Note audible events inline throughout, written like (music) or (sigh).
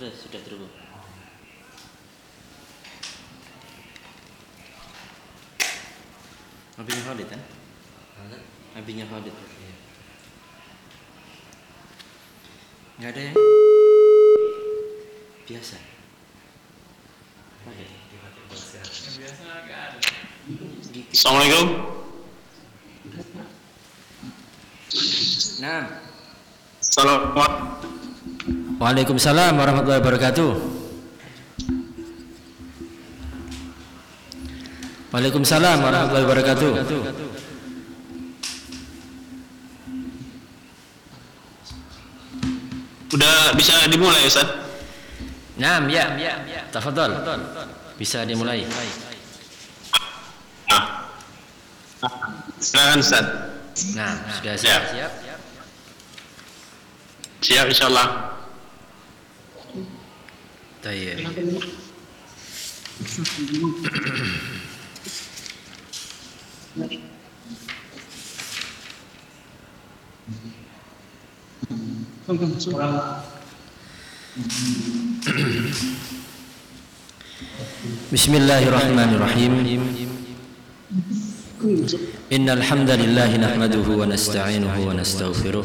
Terus sudah terhubung. Nabinya Khalid kan? Anda? Nabinya Khalid. Iya. Nggak ada yang biasa. Oke. Sehat. Assalamualaikum. Nah. Salam. Waalaikumsalam warahmatullahi wabarakatuh. Waalaikumsalam warahmatullahi wabarakatuh. Udah bisa dimulai Ustaz? Naam, ya. Tafadhol. Bisa dimulai. Nah. Silakan Ustaz. Nah, sudah Ya. siap. siap. Siap insyaallah. Tayyib. بسم الله الرحمن الرحيم إن الحمد لله نحمده ونستعينه ونستغفره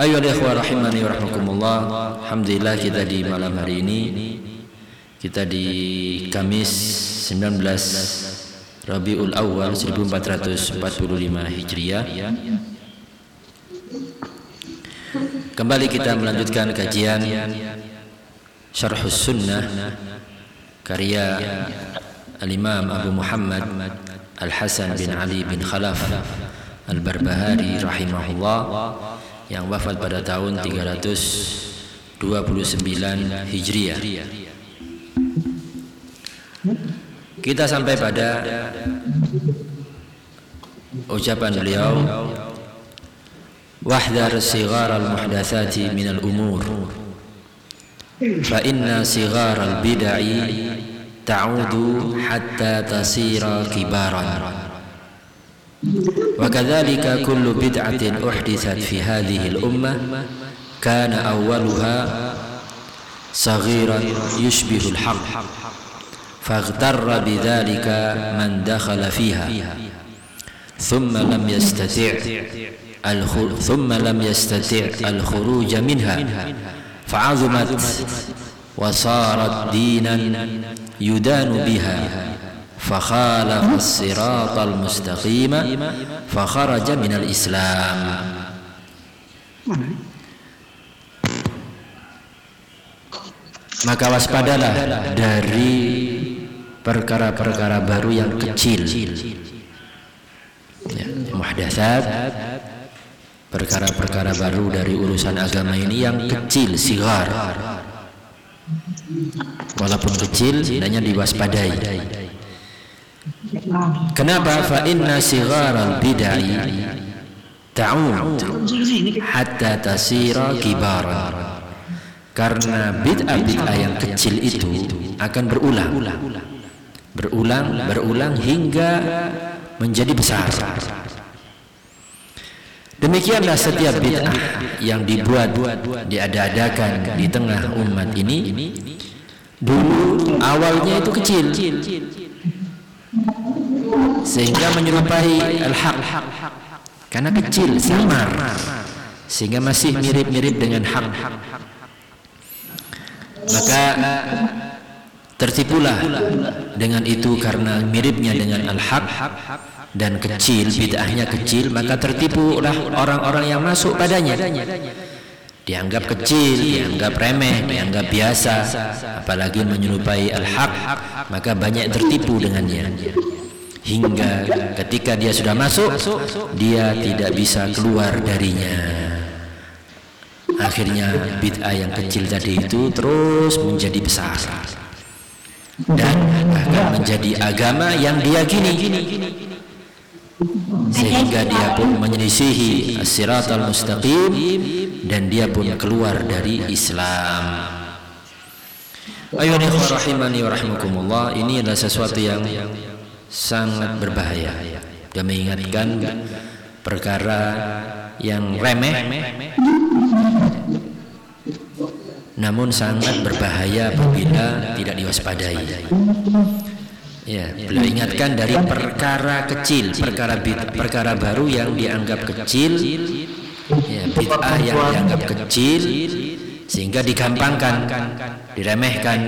Ayo ikhwah rahimani wa rahmakumullah Alhamdulillah kita di malam hari ini. Kita di Kamis 19 Rabiul Awal 1445 Hijriah. Kembali kita melanjutkan kajian Syarhus Sunnah Karya Al-Imam Abu Muhammad Al-Hasan bin Ali bin Khalaf Al-Barbahari rahimahullah yang wafat pada tahun 329 Hijriah. Kita sampai pada ucapan beliau wahdar sigar al-muhdatsati min al-umur fa inna sigar al-bid'i ta'udu hatta tasira kibaran وكذلك كل بدعة أحدثت في هذه الأمة كان أولها صغيرا يشبه الحق فاغتر بذلك من دخل فيها ثم لم يستطع ثم لم يستطع الخروج منها فعظمت وصارت دينا يدان بها. فخالف الصراط المستقيم فخرج من الإسلام maka waspadalah dari perkara-perkara baru yang kecil ya, muhdasat perkara-perkara baru dari urusan agama ini yang kecil sigar walaupun kecil hanya diwaspadai kenapa? Fa inna al bid'ah ta'ud hatta tasira kibaran. Karena bid'ah-bid'ah yang kecil itu akan berulang. Berulang berulang hingga menjadi besar. Demikianlah setiap bid'ah yang dibuat diada-adakan di tengah umat ini. Dulu awalnya itu kecil sehingga menyerupai al-haq. Karena kecil samar. Sehingga masih mirip-mirip dengan hak maka tertipulah dengan itu karena miripnya dengan al-haq. Dan kecil bid'ahnya kecil maka tertipulah orang-orang yang masuk padanya. Dianggap kecil dianggap remeh dianggap biasa apalagi menyerupai al-haq maka banyak tertipu dengannya hingga ketika dia sudah masuk dia tidak bisa keluar darinya. Akhirnya bid'ah yang kecil tadi itu terus menjadi besar dan akan menjadi agama yang diyakini. Sehingga dia pun menyelisihi as-siratal mustaqim dan dia pun keluar dari Islam. Ayo rahimani wa rahimakumullah ini adalah sesuatu yang sangat berbahaya dan mengingatkan perkara yang remeh namun sangat berbahaya apabila tidak diwaspadai. Ya, beliau ingatkan dari perkara kecil, perkara perkara baru yang dianggap kecil, ya, bid'ah yang dianggap kecil sehingga digampangkan, diremehkan.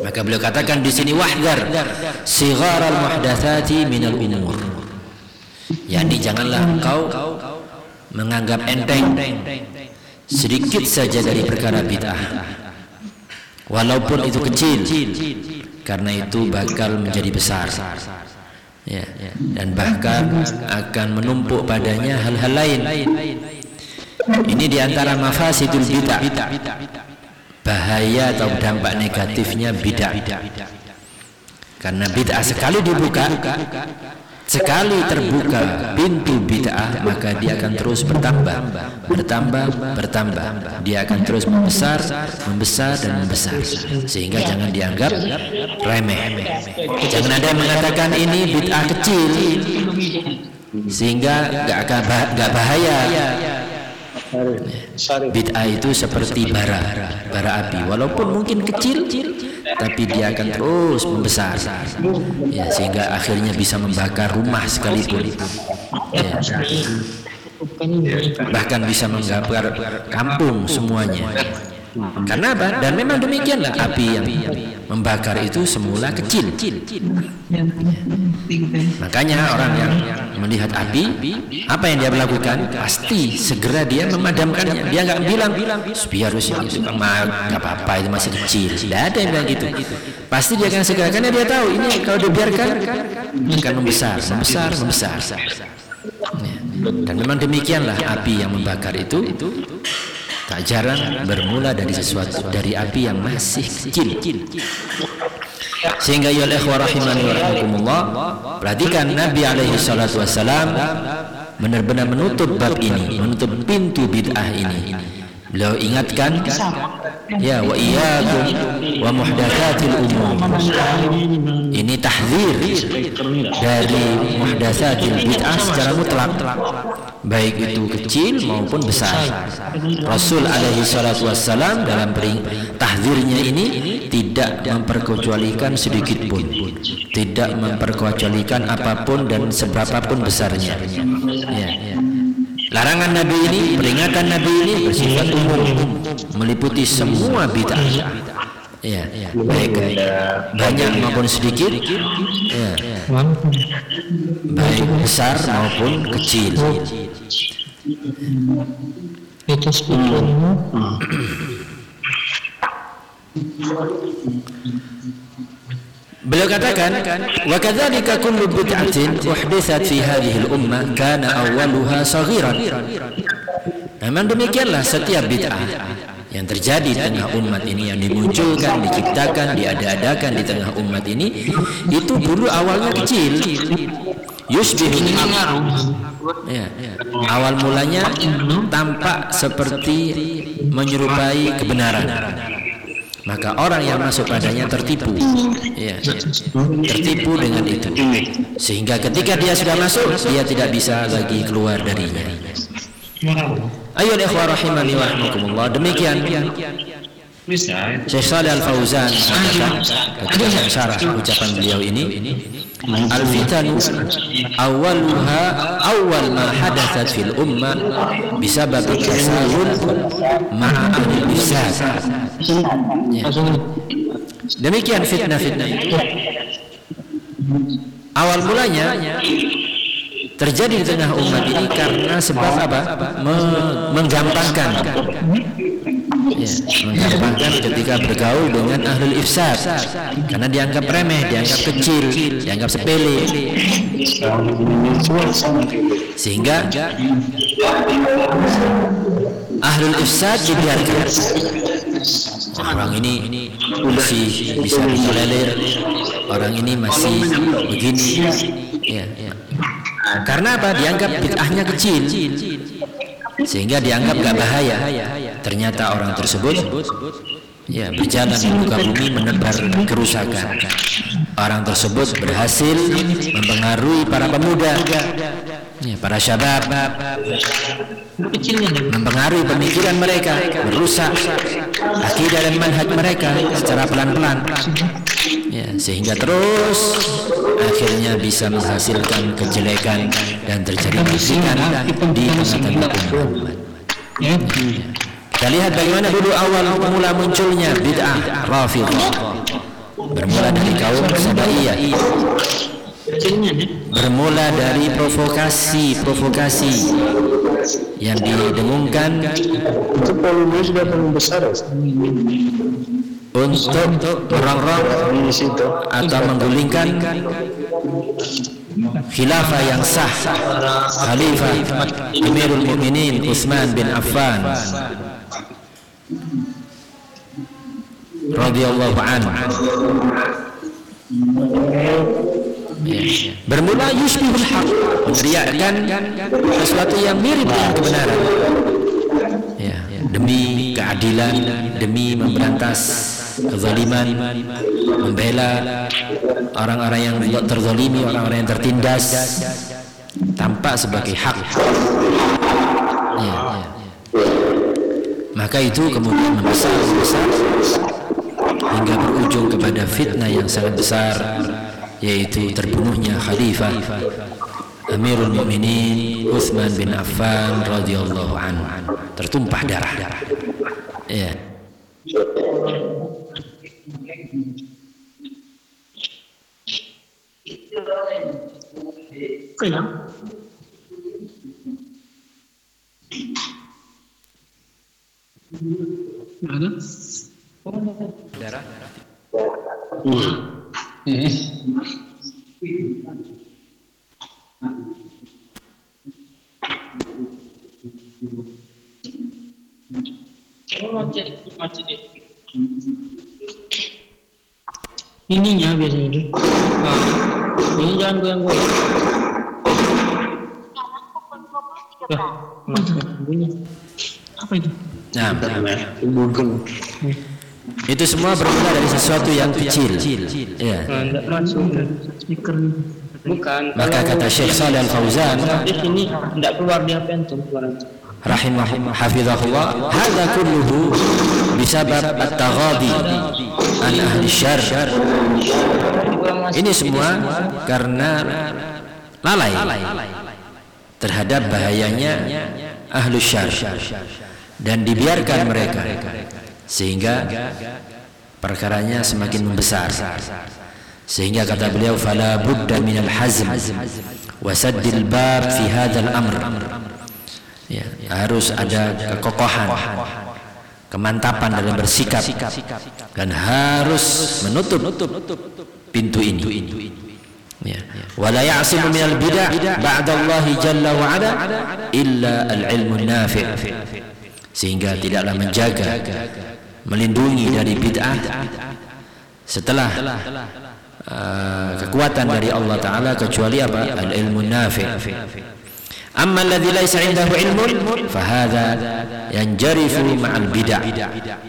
Maka beliau katakan di sini wahdar muhdatsati min al umur. Yani janganlah engkau menganggap enteng sedikit saja dari perkara bid'ah. Walaupun itu kecil karena itu bakal menjadi besar. Ya dan bahkan akan menumpuk padanya hal-hal lain. Ini di antara mafasidul bid'ah bahaya atau dampak negatifnya bid'ah karena bid'ah sekali dibuka Sekali terbuka pintu bid'ah maka dia akan terus bertambah, bertambah, bertambah. Dia akan terus membesar, membesar dan membesar sehingga jangan dianggap remeh. Jangan ada yang mengatakan ini bid'ah kecil sehingga gak akan gak bahaya. Bid'ah itu seperti bara, bara api. Walaupun mungkin kecil, tapi dia akan terus membesar. Ya, sehingga akhirnya bisa membakar rumah sekalipun. Ya. Bahkan bisa membakar kampung semuanya. Karena apa? Dan memang demikianlah api yang membakar itu semula kecil. Makanya orang yang melihat api, apa yang dia lakukan? Pasti segera dia memadamkannya. Dia nggak bilang, biar itu nggak apa-apa itu masih kecil. Tidak ada yang bilang gitu. Pasti dia akan segera karena dia tahu ini kalau dibiarkan akan membesar, membesar, membesar. Dan memang demikianlah api yang membakar itu tak jarang bermula dari sesuatu dari api yang masih kecil. Sehingga ya ikhwah rahimani rahimakumullah perhatikan Nabi alaihi salatu wasalam benar-benar menutup bab ini menutup pintu bid'ah ini Beliau ingatkan ya wa iyyakum wa muhdatsatil umur. Ini tahzir dari muhdatsatil bid'ah secara mutlak baik itu kecil maupun besar. Rasul alaihi salatu wassalam dalam pering tahzirnya ini tidak memperkecualikan sedikit pun. Tidak memperkecualikan apa pun dan seberapapun besarnya. Ya, ya. Larangan Nabi ini, peringatan Nabi ini bersifat umum, meliputi semua bid'ah. Ya, baik banyak maupun sedikit, ya, baik besar maupun kecil. Itu speakernya. (clears throat) Beliau katakan, "Wa kadzalika kullu bid'atin fi hadhihi al-ummah kana awwaluha saghiran." Memang demikianlah setiap bid'ah yang terjadi di tengah umat ini yang dimunculkan, diciptakan, diada-adakan di tengah umat ini itu dulu awalnya kecil. Yusbihu ya, awal mulanya tampak seperti menyerupai kebenaran maka orang yang masuk padanya tertipu. Ya, ya. tertipu dengan itu. Sehingga ketika dia sudah masuk dia tidak bisa lagi keluar darinya. Ayo ikhwah rahimani wa rahmakumullah demikian. Syekh Salih mengatakan ketika mensyarah ucapan beliau ini Al-fitanu awaluha awal ma hadathat fil ummah bisabab tasahul ma'a Ya. Demikian fitnah-fitnah itu. Awal mulanya terjadi di tengah umat ini karena sebab apa? Me- menggampangkan. Ya, menggampangkan ketika bergaul dengan ahlul ifsad karena dianggap remeh, dianggap kecil, dianggap sepele. Sehingga ahlul ifsad dibiarkan orang ini masih bisa ditolerir orang ini masih begini. Ya, ya. karena apa? Dianggap bid'ahnya kecil. Sehingga dianggap gak bahaya. Ternyata orang tersebut ya berjalan di muka bumi menebar kerusakan. Orang tersebut berhasil mempengaruhi para pemuda. Ya, para syabab mempengaruhi pemikiran mereka merusak akidah dan manhaj mereka secara pelan-pelan. Ya, sehingga terus akhirnya bisa menghasilkan kejelekan dan terjadi kerusakan di tengah-tengah umat. Ya. kita lihat bagaimana dulu awal mula munculnya bid'ah Rafidhah bermula dari kaum Sabaiyah. Bermula dari provokasi-provokasi yang didengungkan Itu sudah terlalu besar ya? untuk merongrong Di situ. atau menggulingkan khilafah yang sah Khalifah Amirul Mukminin Utsman bin Affan radhiyallahu anhu Ya. bermula yusbihul haq meneriakkan sesuatu yang mirip dengan kebenaran ya, demi keadilan demi memberantas kezaliman membela orang-orang yang terzalimi orang-orang yang tertindas tampak sebagai hak ya, ya. maka itu kemudian membesar membesar hingga berujung kepada fitnah yang sangat besar yaitu terbunuhnya khalifah Amirul Mukminin Utsman bin Affan radhiyallahu anhu. Tertumpah darah. Ya. Ada? darah Ininya biasanya itu. Nah, ini jangan goyang-goyang. Ya, nah, bunyi. Apa itu? Nah, Bugeng. Itu semua bermula dari sesuatu yang kecil. Ya. Bukan. Maka kata Syekh Saleh Al Fauzan sini enggak keluar di HP antum rahimahullah hafizahullah hadza kulluhu bisabab at-taghadi an ahli syarr. Ini semua karena lalai terhadap bahayanya ahlu syarr. Dan dibiarkan mereka sehingga perkaranya semakin membesar. Sehingga kata beliau fala budda minal hazm wa saddil bab fi hadzal amr. Ya, harus ada kekokohan kemantapan dalam bersikap dan harus menutup pintu ini. Ya. Wala ya'simu minal bid'ah ba'da Allah jalla wa ala illa al-ilmu nafi' sehingga tidaklah menjaga melindungi dari bid'ah setelah uh, kekuatan dari Allah taala kecuali apa? Al-ilmu nafi' أما الذي ليس عنده علم فهذا ينجرف مع البدع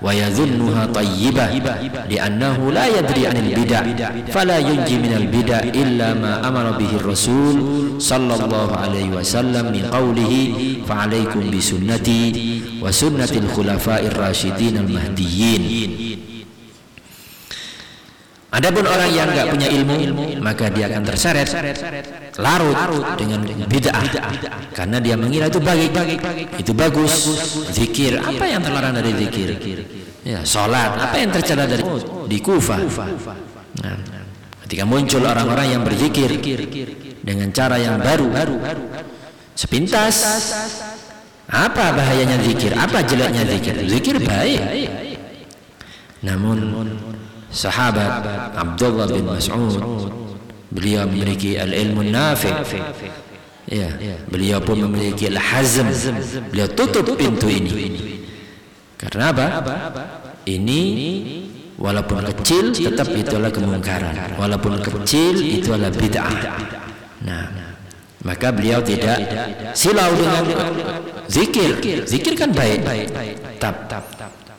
ويظنها طيبة لأنه لا يدري عن البدع فلا ينجي من البدع إلا ما أمر به الرسول صلى الله عليه وسلم من قوله فعليكم بسنتي وسنة الخلفاء الراشدين المهديين Adapun orang yang nggak punya ilmu, maka dia akan terseret larut dengan bid'ah karena dia mengira itu baik, itu bagus. Zikir, apa yang terlarang dari zikir? Ya, salat, apa yang tercela dari di Kufah? Nah, ketika muncul orang-orang yang berzikir dengan cara yang baru, sepintas apa bahayanya zikir? Apa jeleknya zikir? Zikir baik. Namun sahabat Abdullah bin Mas'ud. Beliau memiliki al-ilmu nafi. Ya beliau pun memiliki al-hazm. Beliau tutup pintu ini. Karena apa? Ini walaupun kecil tetap itulah kemungkaran. Walaupun kecil itu adalah bid'ah. Nah maka beliau tidak silau dengan zikir. Zikir kan baik. Tap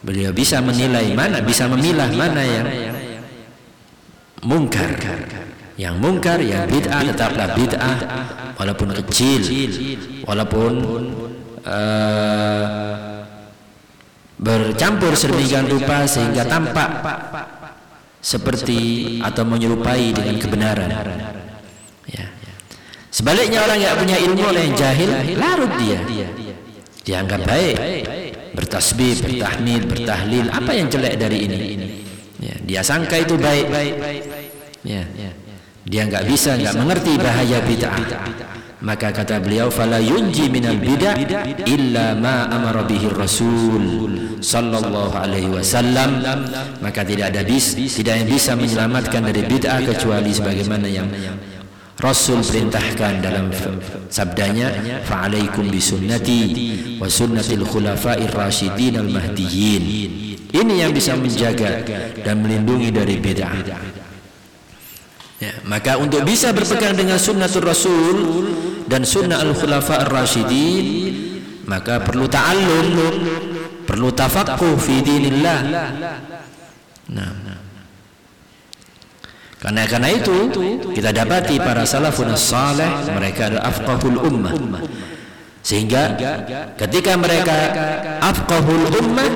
beliau bisa menilai mana bisa memilah mana yang mungkar. Yang mungkar yang bid'ah tetaplah bid'ah. Walaupun kecil walaupun uh, bercampur sedemikian rupa sehingga tampak seperti atau menyerupai dengan kebenaran. ya. sebaliknya orang yang punya ilmu orang yang jahil larut dia. Dianggap baik bertasbih, bertahmid, bertahlil. Apa yang jelek dari ini? Ya, dia sangka itu baik. Ya, dia nggak bisa nggak mengerti bahaya bid'ah. Maka kata beliau fala yunji minal bid'ah illa ma amara bihi rasul sallallahu alaihi wasallam. Maka tidak ada bis tidak yang bisa menyelamatkan dari bid'ah kecuali sebagaimana yang Rasul perintahkan dalam sabdanya fa'alaikum bisunnati wa sunnatil khulafa'ir rasyidin al mahdiyyin ini yang bisa menjaga dan melindungi dari bid'ah. Ya, maka untuk bisa berpegang dengan sunnatul rasul dan sunnah al khulafa ar rasyidin maka perlu ta'allum perlu tafaqquh fi dinillah. Nah karena karena itu kita dapati para salafun saleh mereka adalah afqahul ummah. Sehingga ketika mereka afqahul ummah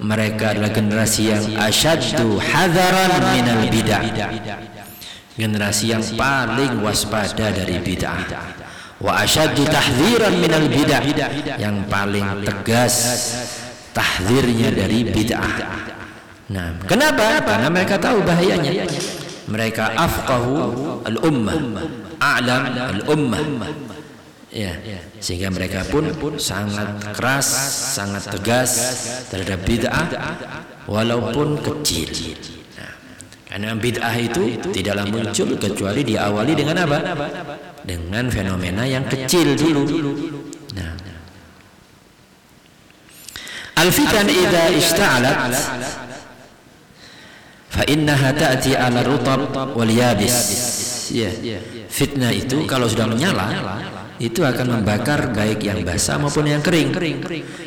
mereka adalah generasi yang asyaddu hadaran minal bid'ah. Generasi yang paling waspada dari bid'ah. Wa asyaddu tahdhiran minal bid'ah yang paling tegas tahdzirnya dari bid'ah. Nah, kenapa? Karena mereka tahu bahayanya mereka afqahu al-ummah a'lam al-ummah. Ya sehingga mereka pun sangat keras sangat tegas terhadap bid'ah walaupun kecil. Nah, karena bid'ah itu tidaklah muncul kecuali diawali dengan apa? Dengan fenomena yang kecil dulu. Nah. Al-fitan idza ishta'alat fa innaha ta'ti 'ala rutab wal yabis. Ya. Fitnah itu kalau sudah menyala itu akan membakar baik yang basah maupun yang kering.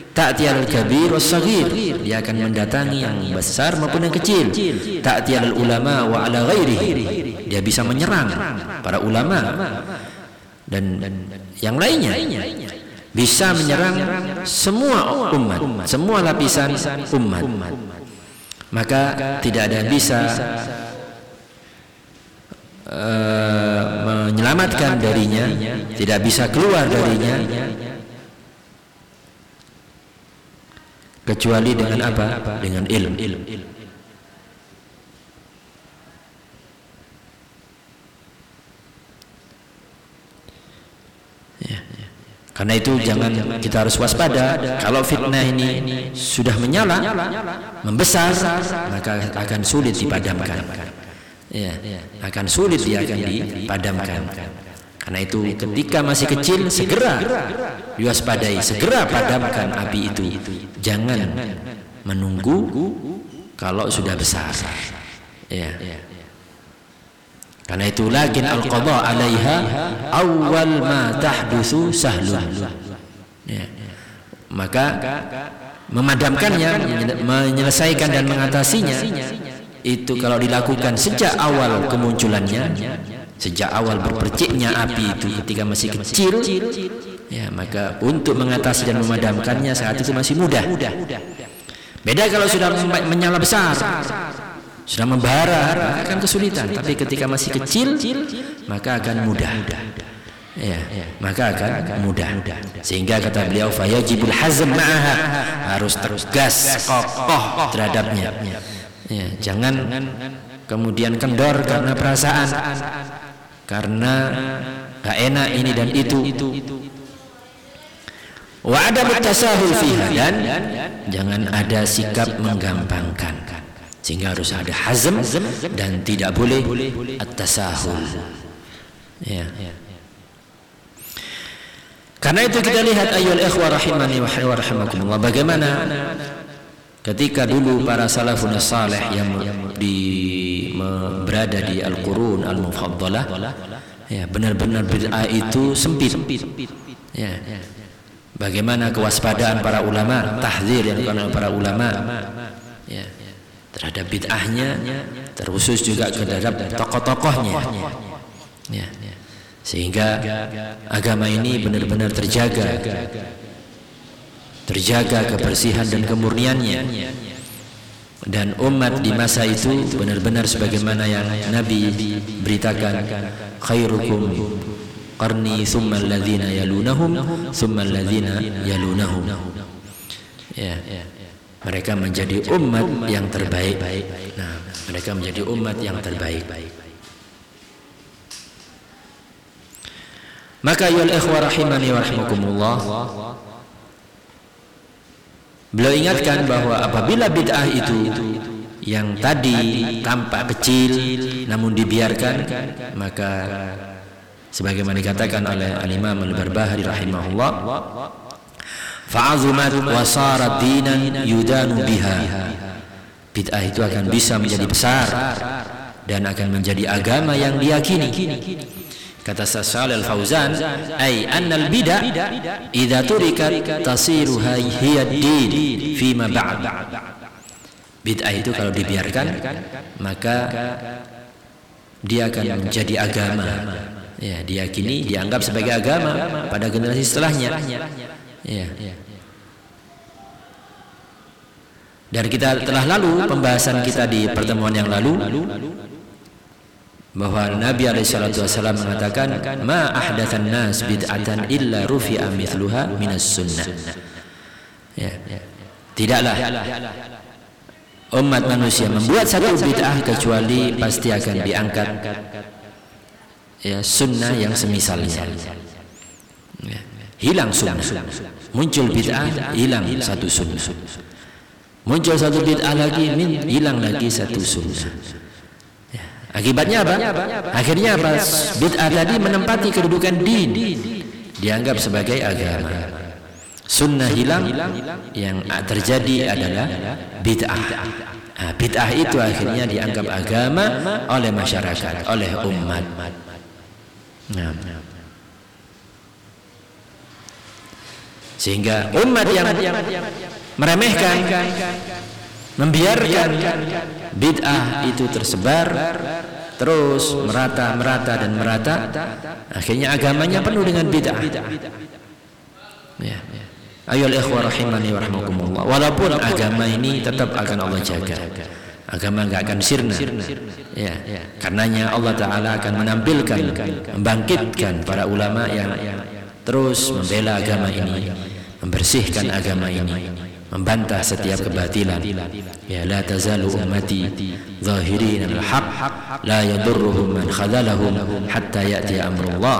Ta'tiyal kabir was saghir dia akan mendatangi yang besar maupun yang kecil. Ta'tiyal ulama wa ala ghairihi dia bisa menyerang para ulama dan yang lainnya. Bisa menyerang semua umat semua lapisan umat maka tidak ada yang bisa uh, menyelamatkan darinya tidak bisa keluar darinya kecuali dengan apa? Dengan ilmu. Ya. Karena itu jangan kita harus waspada kalau fitnah ini sudah menyala, membesar, maka akan sulit dipadamkan. Ya, akan sulit dia akan dipadamkan. Karena itu ketika masih kecil segera diwaspadai, segera padamkan api itu. Jangan menunggu kalau sudah besar. Ya. Karena itu lagi al-qadha 'alaiha awal ma tahdutsu sahlun. Ya. Maka memadamkannya, menyelesaikan dan mengatasinya itu kalau dilakukan sejak awal kemunculannya sejak awal berperciknya api itu ketika masih kecil ya maka untuk mengatasi dan memadamkannya saat itu masih mudah beda kalau sudah menyala besar sudah membara akan kesulitan. Tapi ketika masih kecil maka akan mudah. Ya maka akan mudah. Sehingga kata beliau fayajibul hazm ma'aha. Harus tegas kokoh terhadapnya. Ya jangan kemudian kendor karena perasaan. Karena gak enak ini dan itu. Wa ada mutasahul fiha. Dan jangan ada sikap menggampangkan sehingga harus ada hazm dan tidak boleh at-tasahul. Ya. Karena itu kita lihat ayyul ikhwa rahimani wa rahimakumullah bagaimana ketika dulu para salafun salih yang di berada di al-qurun al-mufaddalah ya benar-benar bid'ah itu sempit. Ya. Bagaimana kewaspadaan para ulama tahzir yang dilakukan oleh para ulama. Ya terhadap bid'ahnya terkhusus juga terhadap tokoh-tokohnya. Ya sehingga agama ini benar-benar terjaga. Terjaga kebersihan dan kemurniannya. Dan umat di masa itu benar-benar sebagaimana yang Nabi beritakan khairukum qarni thumma alladhina yalunahum thumma alladhina yalunahum. Ya mereka menjadi umat yang terbaik. Nah mereka menjadi umat yang terbaik. Maka ya ikhwah rahimani wa rahimakumullah Beliau ingatkan bahwa apabila bid'ah itu yang tadi tampak kecil namun dibiarkan maka sebagaimana dikatakan oleh al-Imam Al-Barbahari rahimahullah fa'azumat wa sarat dinan yudanu biha bid'ah itu akan bisa menjadi besar dan akan menjadi agama yang diyakini. Kata Sa'al al-Fauzan ay anna al-bid'ah idza turikat tasiru hiya din fima ba'd. Bid'ah itu kalau dibiarkan maka dia akan menjadi agama. Ya diyakini dianggap sebagai agama pada generasi setelahnya ya dan kita telah lalu pembahasan kita di pertemuan yang lalu bahwa Nabi alaihissalatu wassalam mengatakan ma ahdatsan nas bid'atan illa rufi'a mithluha minas sunnah. Ya. Tidaklah umat manusia membuat satu bid'ah kecuali pasti akan diangkat ya sunnah yang semisalnya. Ya. Hilang sunnah muncul bid'ah hilang satu sunnah muncul satu bid'ah lagi hilang lagi satu sunnah Akibatnya apa? Akhirnya apa? Bid'ah tadi menempati kedudukan din. Dianggap sebagai agama. Sunnah hilang, yang terjadi adalah bid'ah. Nah, bid'ah itu akhirnya dianggap agama oleh masyarakat, oleh umat. Nah. Sehingga umat yang meremehkan, membiarkan bid'ah itu tersebar terus merata merata dan merata. Akhirnya agamanya penuh dengan bid'ah. Ya. Ayo ikhwah rahimani wa rahmakumullah walaupun agama ini tetap akan Allah jaga. Agama nggak akan sirna. Ya. Karenanya Allah taala akan menampilkan membangkitkan para ulama yang terus membela agama ini membersihkan agama ini membantah setiap kebatilan. ya la tazalu ummati zahirin al-haq la yadurruhum man khadalahum hatta ya'ti amrullah.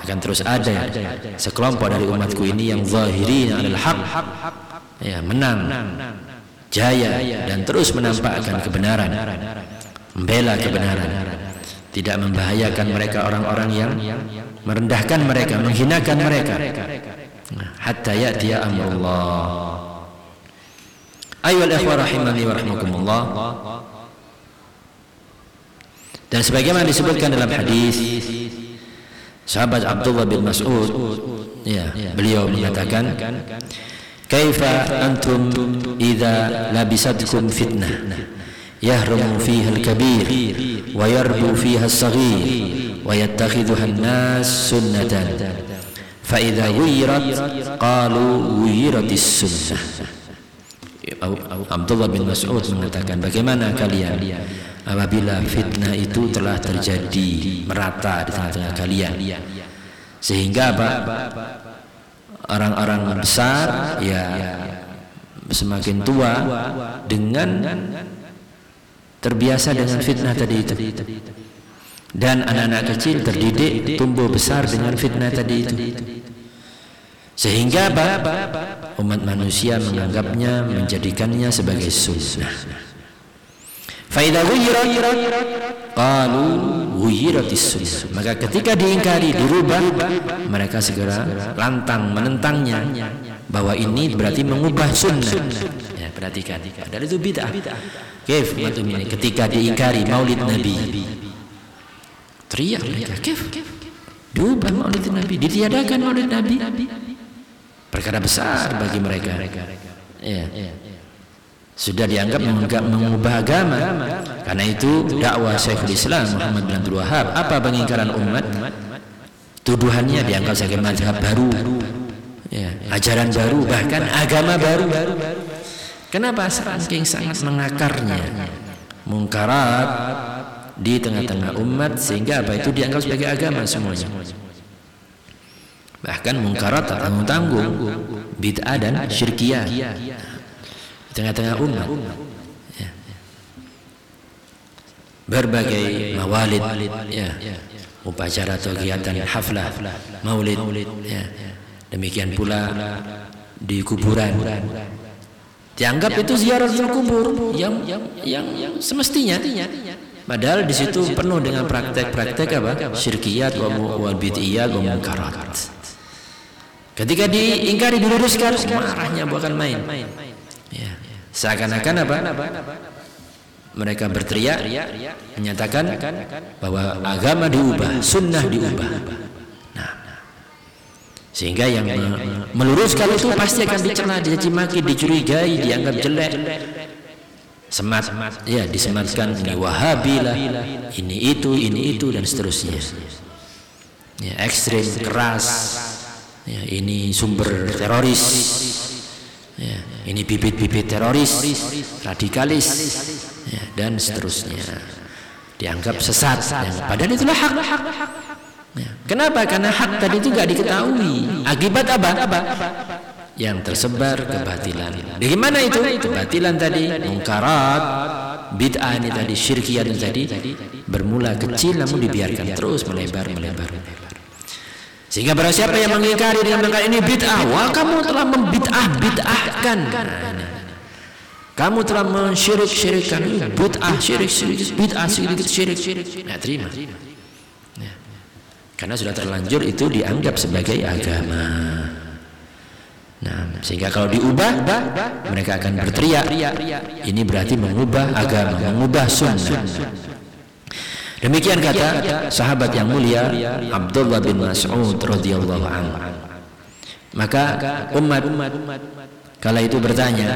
Akan terus ada sekelompok dari umatku ini yang zahirin al-haq ya menang jaya dan terus menampakkan kebenaran. membela kebenaran. tidak membahayakan mereka orang-orang yang merendahkan mereka menghinakan mereka hatta ya'ti amrullah. Ayo ikhwah rahimani wa rahmakumullah. Dan sebagaimana disebutkan dalam hadis sahabat Abdullah bin Mas'ud ya, beliau mengatakan Kaifa antum idza labisatkum fitnah? Yahrumu fiha al-kabir wa yarbu fiha as-saghir wa yattakhidhuha an-nas sunnatan fa idza ghuyirat qalu ghuyiratis sunnah Abdullah bin Mas'ud mengatakan bagaimana kalian apabila fitnah itu telah terjadi merata di tengah-tengah kalian? Sehingga apa? Orang-orang besar ya semakin tua dengan terbiasa dengan fitnah tadi itu. Dan anak-anak kecil terdidik tumbuh besar dengan fitnah tadi itu sehingga apa? Umat manusia menganggapnya, menjadikannya sebagai sunnah. Faidah qalu ghuyiratis sunnah. Maka ketika diingkari, dirubah, mereka segera lantang menentangnya bahwa ini berarti mengubah sunnah. Ya, perhatikan. Padahal itu bid'ah. Kif ini ketika diingkari Maulid Nabi. Teriak mereka, kif? Diubah Maulid Nabi, ditiadakan Maulid Nabi perkara besar bagi mereka. Ya. Sudah dianggap mengubah agama. Karena itu dakwah Syekhul Islam Muhammad bin Abdul Wahab apa pengingkaran umat? Tuduhannya dianggap sebagai mazhab baru. Ya, ajaran baru bahkan agama baru. Kenapa saking sangat mengakarnya mungkarat di tengah-tengah umat sehingga apa itu dianggap sebagai agama semuanya bahkan mungkarat tak tanggung-tanggung bid'ah dan syirkiyah. Di tengah-tengah umat. Ya. berbagai mawalid ya. Upacara atau kegiatan haflah maulid ya. Demikian pula di kuburan. Dianggap itu ziarah kubur yang yang yang semestinya. Padahal di situ penuh dengan praktek-praktek apa? Syirkiyat wa bid'iyat wa munkarat Ketika diingkari diluruskan, marahnya bukan main. Ya. Seakan-akan apa? Mereka berteriak menyatakan bahwa agama diubah, sunnah diubah. Nah, sehingga yang meluruskan itu pasti akan dicela, dicaci maki, dicurigai, dianggap jelek. Semat, ya disematkan ini Wahabi lah, ini itu, ini itu dan seterusnya. Ya, ekstrim, keras, ya, ini sumber teroris. Ya, ini bibit-bibit teroris radikalis ya, dan seterusnya. Dianggap sesat dan padahal itulah hak. Ya. kenapa? Karena hak tadi itu gak diketahui. Akibat apa? Yang tersebar kebatilan. Bagaimana itu? Kebatilan tadi mungkarat bid'ah ini tadi syirkiyah tadi bermula kecil namun dibiarkan terus melebar melebar, melebar. Sehingga para siapa yang mengingkari dengan mengatakan ini bid'ah, wah kamu telah membid'ah bid'ahkan. Kamu telah mensyirik-syirikkan bid'ah syirik syirik bid'ah syirik syirik. Nah, terima. Ya. Karena sudah terlanjur itu dianggap sebagai agama. Nah, sehingga kalau diubah, mereka akan berteriak. Ini berarti mengubah agama, mengubah sunnah. Demikian kata sahabat yang mulia Abdullah bin Mas'ud radhiyallahu anhu. Maka umat kala itu bertanya,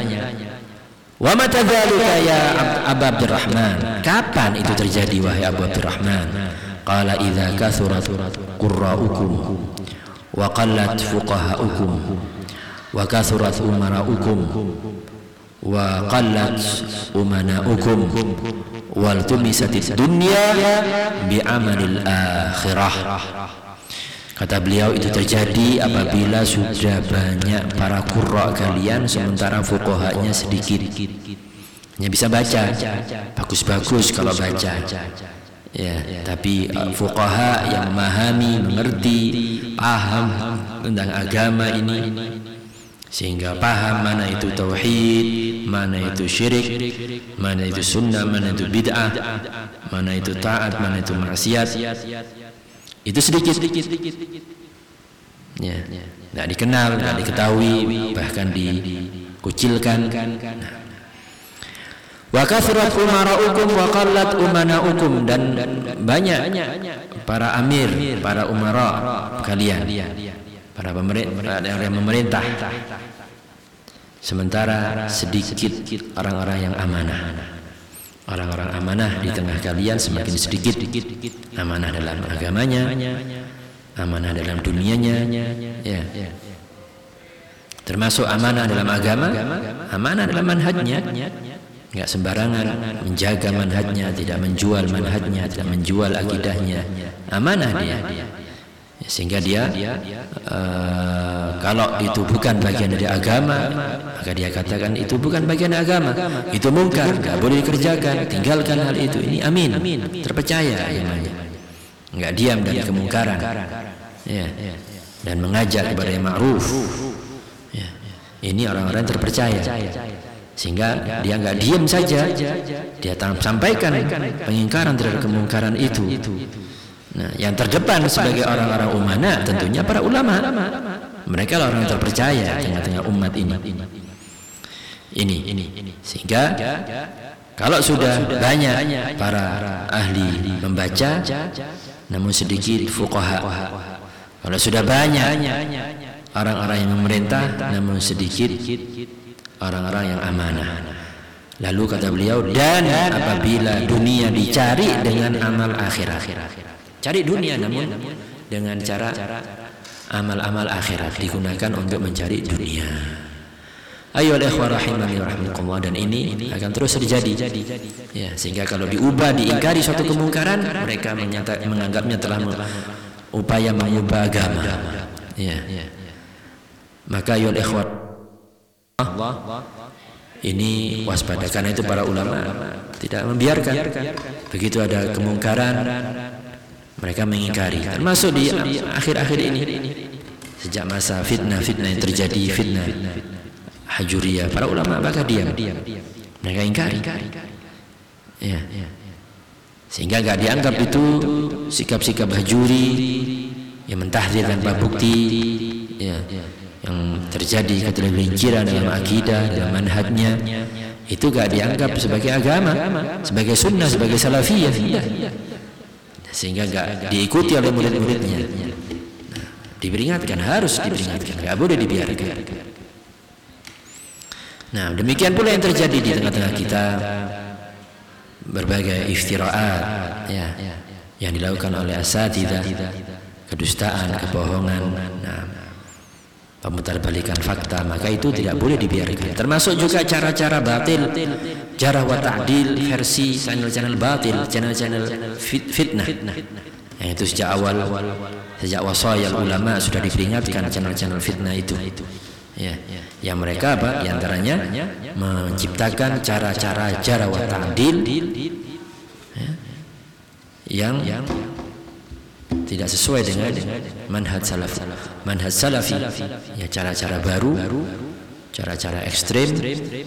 Wa mata dzalika ya Abu Abdurrahman? Kapan itu terjadi wahai Abu Abdurrahman? Qala idza kathurat qurra'ukum wa qallat fuqaha'ukum wa kathurat umara'ukum wa qallat umana'ukum wal tumisatid dunya bi amalil akhirah Kata beliau itu terjadi apabila sudah banyak para kurra kalian sementara fukohanya sedikit. Hanya bisa baca, bagus-bagus kalau baca. Ya, tapi uh, fuqaha yang memahami, mengerti, paham tentang agama ini sehingga paham mana itu tauhid, mana itu syirik, mana itu sunnah, mana itu bid'ah, mana itu taat, mana itu maksiat. Itu sedikit. Ya tidak dikenal tidak diketahui bahkan dikucilkan. Wa kathurat umaraukum wa qallat umanaukum. Dan banyak para amir para umara kalian para pemerintah yang memerintah. Sementara sedikit orang-orang yang amanah. Orang-orang amanah di tengah kalian semakin sedikit amanah dalam agamanya, amanah dalam dunianya, ya. Termasuk amanah dalam agama, amanah dalam manhajnya, nggak sembarangan menjaga manhajnya, tidak menjual manhajnya, tidak menjual akidahnya, amanah dia sehingga dia uh, kalau itu bukan bagian dari agama maka dia katakan itu bukan bagian agama. Itu mungkar nggak boleh dikerjakan. Tinggalkan hal itu. Ini amin. Terpercaya namanya nggak diam dari kemungkaran. Ya. Dan mengajak kepada yang ma'ruf. Ya. ini orang-orang terpercaya. Sehingga dia nggak diam saja. Dia sampaikan pengingkaran terhadap kemungkaran itu Nah, yang terdepan sebagai orang-orang umana tentunya para ulama. Mereka lah orang yang terpercaya tengah-tengah umat ini. Ini, sehingga kalau sudah banyak para ahli membaca, namun sedikit fuqaha. Kalau sudah banyak orang-orang yang memerintah, namun sedikit orang-orang yang amanah. Lalu kata beliau, dan apabila dunia dicari dengan amal akhir-akhir. Cari dunia namun dengan cara amal-amal akhirat digunakan untuk mencari dunia. Ayo ikhwah rahimani rahimakumullah dan ini akan terus terjadi. Ya, sehingga kalau diubah diingkari suatu kemungkaran, mereka menyata, menganggapnya telah upaya mengubah agama. Ya. Maka ayo ikhwah ini waspada karena itu para ulama tidak membiarkan begitu ada kemungkaran mereka mengingkari. termasuk di akhir-akhir ini. sejak masa fitnah-fitnah yang terjadi fitnah hajuriyah para ulama maka diam. mereka ingkari. Ya. Sehingga nggak dianggap itu sikap-sikap hajuri yang mentahdir tanpa bukti ya. Yang terjadi ketergelinciran dalam akidah dalam manhajnya. itu gak dianggap sebagai agama sebagai sunnah sebagai salafiyah sehingga nggak diikuti oleh murid-muridnya. Nah, harus diperingatkan, nggak boleh dibiarkan. Nah, demikian pula yang terjadi di tengah-tengah kita berbagai iftiraat ya yang dilakukan oleh asatidah kedustaan, kebohongan. Nah, pemutarbalikan fakta maka itu tidak boleh dibiarkan. Termasuk juga cara-cara batil jarah wa ta'dil versi channel-channel batil channel-channel fitnah. Yang itu sejak awal sejak wasayal ulama sudah diperingatkan channel-channel fitnah itu. Ya yang mereka apa? Di antaranya menciptakan cara-cara jarah wa ta'dil ya, yang tidak sesuai dengan manhaj salaf. Manhaj salafi ya cara-cara baru cara-cara ekstrim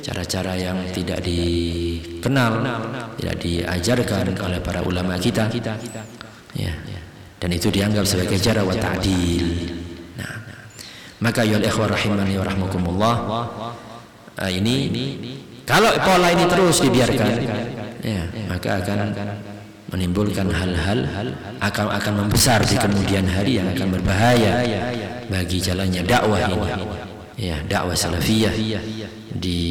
cara-cara yang tidak dikenal tidak diajarkan oleh para ulama kita. Ya dan itu dianggap sebagai cara wa ta'dil. Nah maka ya ikhwah rahimani wa rahmakumullah nah, ini kalau pola ini terus dibiarkan ya maka akan menimbulkan hal-hal akan akan membesar di kemudian hari yang akan berbahaya bagi jalannya dakwah ini. Ya dakwah salafiyah di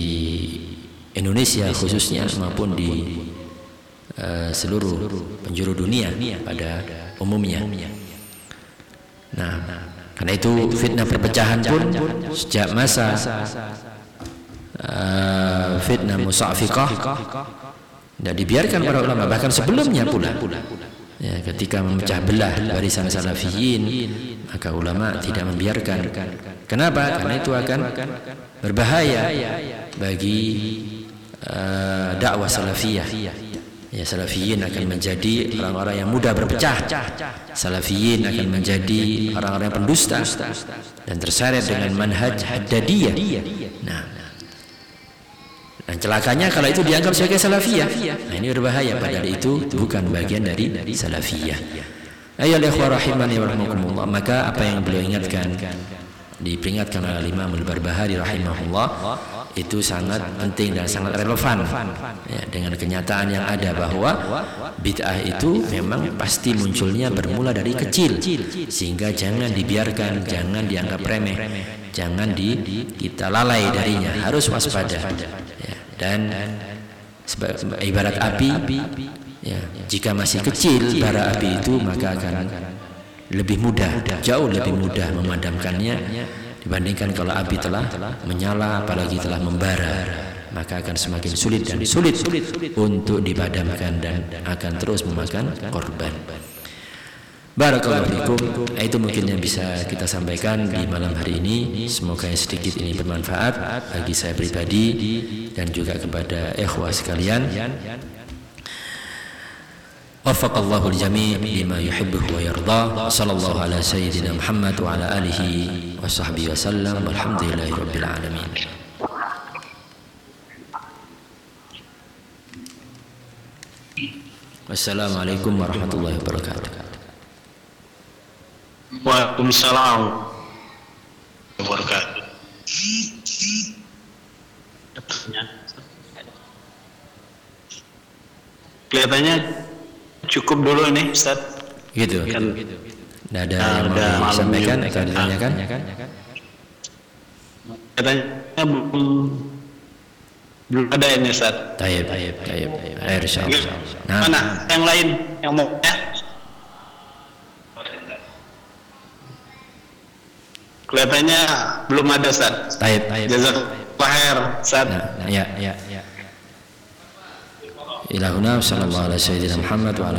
Indonesia khususnya maupun di uh, seluruh penjuru dunia pada umumnya. Nah karena itu fitnah perpecahan pun sejak masa uh, fitnah musafiqah tidak dibiarkan para ulama bahkan sebelumnya pula. ya, ketika memecah belah barisan salafiyin maka ulama tidak membiarkan. kenapa? Karena itu akan berbahaya bagi uh, dakwah salafiyah. ya salafiyin akan menjadi orang-orang yang mudah berpecah. salafiyin akan menjadi orang-orang yang pendusta dan terseret dengan manhaj haddadiyah. Nah dan celakanya kalau itu dianggap sebagai salafiyah. Nah ini berbahaya padahal itu bukan bagian dari salafiyah. Ayo ikhwah rahimani wa Maka apa yang beliau ingatkan diperingatkan oleh Imam Al-Barbahari rahimahullah itu sangat penting dan sangat relevan ya, dengan kenyataan yang ada bahwa bid'ah itu memang pasti munculnya bermula dari kecil sehingga jangan dibiarkan jangan dianggap remeh jangan di kita lalai darinya harus waspada dan ibarat api ya, jika masih kecil bara api itu maka akan lebih mudah jauh lebih mudah memadamkannya dibandingkan kalau api telah menyala apalagi telah membara maka akan semakin sulit dan sulit untuk dipadamkan dan akan terus memakan korban Barakallahu fikum. Nah, itu mungkin yang bisa kita sampaikan di malam hari ini. Semoga yang sedikit ini bermanfaat bagi saya pribadi dan juga kepada ikhwah sekalian. وفق الله الجميع لما يحبه ويرضاه وصلى الله على سيدنا محمد وعلى آله وصحبه وسلم والحمد لله رب العالمين والسلام عليكم ورحمة الله وبركاته Waalaikumsalam wabarakatuh. Kelihatannya cukup dulu ini Ustaz. Gitu. Kan Tidak ada Nah, yang udah mau malam disampaikan atau ditanyakan? katanya belum belum ada ini Ustaz. Tayyib, tayyib, tayyib. Air insyaallah. Nah, Mana yang lain yang mau ya? Kelihatannya belum ada saat. Taib, taib. Jazakallah khair Ustaz. Ya, ya, ya, ya. Ila huna sallallahu alaihi sayyidina Muhammad wa.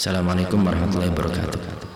Assalamualaikum warahmatullahi wabarakatuh.